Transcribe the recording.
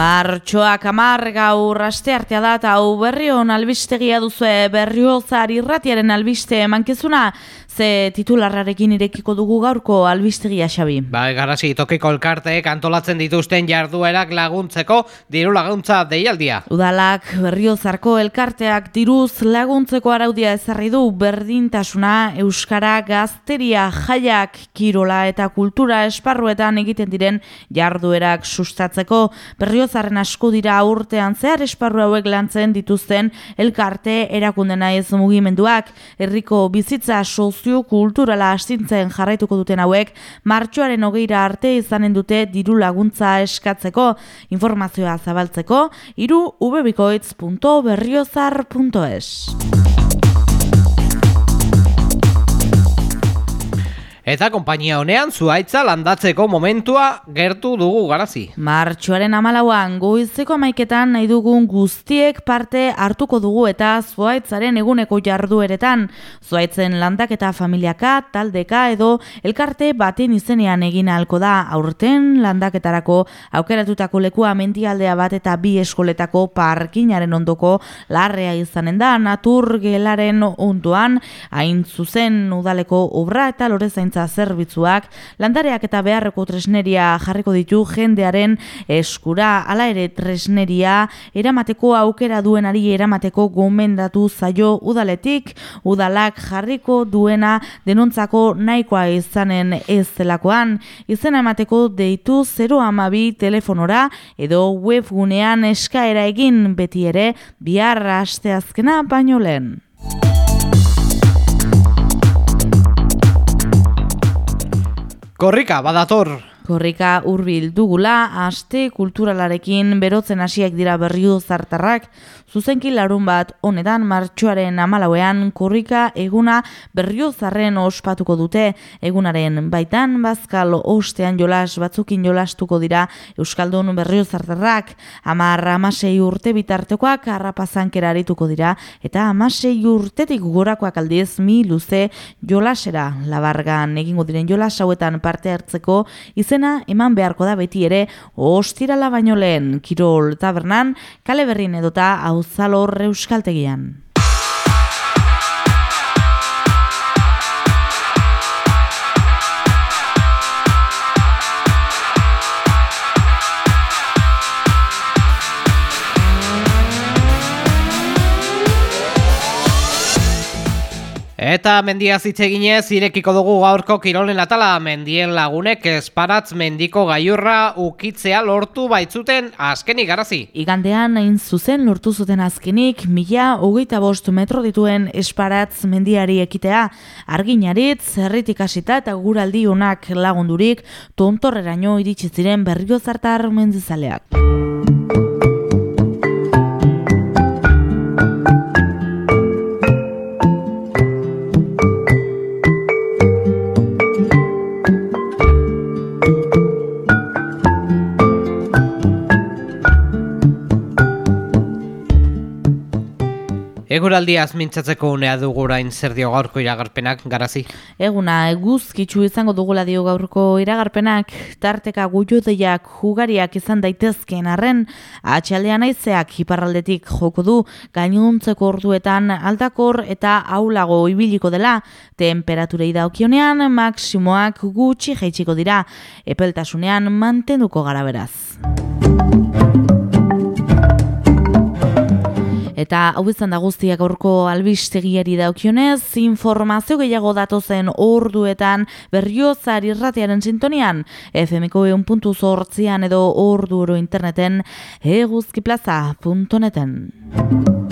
Martxoak amar gaur aste artea da eta hau berrion albistegia duzue berriozar irratiaren albiste mankezuna ze titularrarekin irekiko dugu gaurko albistegia xabi. Ba, garasi tokiko elkarteek antolatzen dituzten jarduerak laguntzeko diru laguntza deialdia. Udalak berriozarko elkarteak diruz laguntzeko araudia ezarri du berdintasuna euskara gazteria jaiak kirola eta kultura esparruetan egiten diren jarduerak sustatzeko berriozarren asko dira urtean zehar esparru hauek lantzen dituzten elkarte erakundena ez mugimenduak herriko bizitza soz sozio kulturala astintzen jarraituko duten hauek martxoaren hogeira arte izanen dute diru laguntza eskatzeko. Informazioa zabaltzeko iru ubebikoitz.berriozar.es Eta konpainia honean zuaitza landatzeko momentua gertu dugu garazi. Martxoaren amalauan goizeko amaiketan nahi dugun guztiek parte hartuko dugu eta zuaitzaren eguneko jardueretan. Zuaitzen landak eta familiaka, taldeka edo elkarte baten izenean egin ahalko da aurten landaketarako aukeratutako lekua mendialdea bat eta bi eskoletako parkinaren ondoko larrea izanen da natur gelaren onduan hain zuzen udaleko obra eta lorezaintza zerbitzuak, landareak eta beharreko tresneria jarriko ditu jendearen eskura, ala ere tresneria eramateko aukera duenari eramateko gomendatu zaio udaletik, udalak jarriko duena denontzako nahikoa izanen ez zelakoan, izena emateko deitu 0 amabi telefonora edo webgunean eskaera egin beti ere. Bihar asteazkena baino lehen. Korrika, badator! Korrika hurbil dugula, aste kulturalarekin berotzen hasiak dira berriu zartarrak, Zuzenki larun bat honetan martxoaren amalauean korrika eguna berriozarren ospatuko dute. Egunaren baitan bazkal ostean jolas batzukin jolastuko dira Euskaldun berriozartarrak amar amasei urte bitartekoak harrapazankera arituko dira eta amasei urtetik gorakoak aldiz mi luze jolasera labargan. Egingo diren jolas hauetan parte hartzeko izena eman beharko da beti ere ostirala baino lehen Kirol Tabernan kale berrin edota Auzalor Euskaltegian. Eta mendia zitzeginez irekiko dugu gaurko kirolen atala mendien lagunek esparatz mendiko gaiurra ukitzea lortu baitzuten azkenik garazi. Igandean hain zuzen lortu zuten azkenik mila hogeita bost metro dituen esparatz mendiari ekitea arginaritz, zerritik asita eta guraldi honak lagundurik tontorreraino iritsi ziren berrio zartar mendizaleak. Eguraldiaz mintzatzeko unea dugu orain zer dio gaurko iragarpenak, garazi? Eguna, eguzkitzu izango dugula dio gaurko iragarpenak, tarteka guiudeiak jugariak izan daitezkeen arren, atxaldean aizeak hiparraldetik joko du, gainuntzeko orduetan aldakor eta aulago ibiliko dela, temperaturei daukionean maksimoak gutxi jaitsiko dira, epeltasunean mantenduko gara beraz. Eta hau izan da guztiak aurko albistegiari daukionez, informazio gehiago datozen orduetan berriozar irratiaren sintonian, FMko eun puntu edo ordu interneten eguzkiplaza.neten.